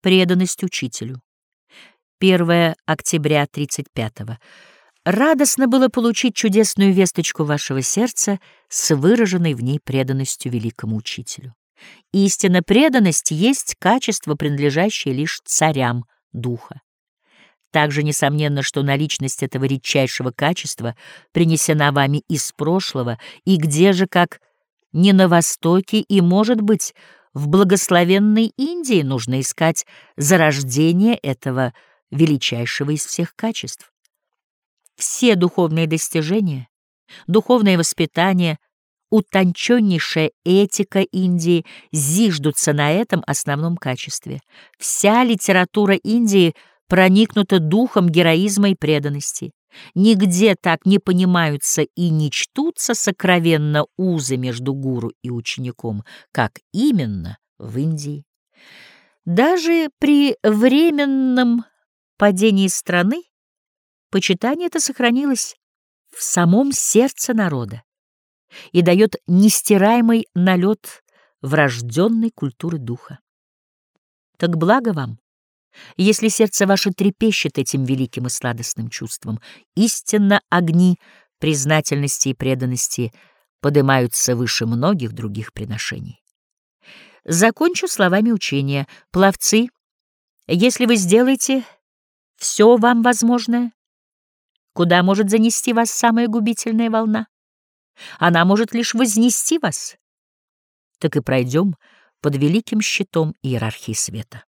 преданность учителю. 1 октября 35 -го. Радостно было получить чудесную весточку вашего сердца с выраженной в ней преданностью великому учителю. Истинно преданность есть качество, принадлежащее лишь царям духа. Также несомненно, что наличность этого редчайшего качества принесена вами из прошлого, и где же, как не на Востоке, и, может быть, в благословенной Индии нужно искать зарождение этого величайшего из всех качеств. Все духовные достижения, духовное воспитание, утонченнейшая этика Индии зиждутся на этом основном качестве. Вся литература Индии проникнута духом героизма и преданности. Нигде так не понимаются и не чтутся сокровенно узы между гуру и учеником, как именно в Индии. Даже при временном падении страны почитание это сохранилось в самом сердце народа и дает нестираемый налет врожденной культуры духа. Так благо вам, если сердце ваше трепещет этим великим и сладостным чувством, истинно огни признательности и преданности поднимаются выше многих других приношений. Закончу словами учения. Пловцы, если вы сделаете все вам возможное, куда может занести вас самая губительная волна? Она может лишь вознести вас. Так и пройдем под великим щитом иерархии света.